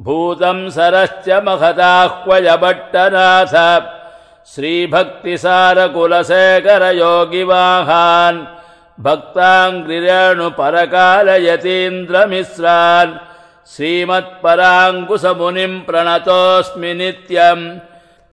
भूतम् सरश्च महदाह्वयभट्टनाथ। श्रीभक्तिसारकुलशेखरयोगिवाहान्। भक्ताङ्ग्रिरेणुपरकालयतीन्द्रमिश्रान् श्रीमत्पराङ्कुशमुनिम् प्रणतोऽस्मि नित्यम्।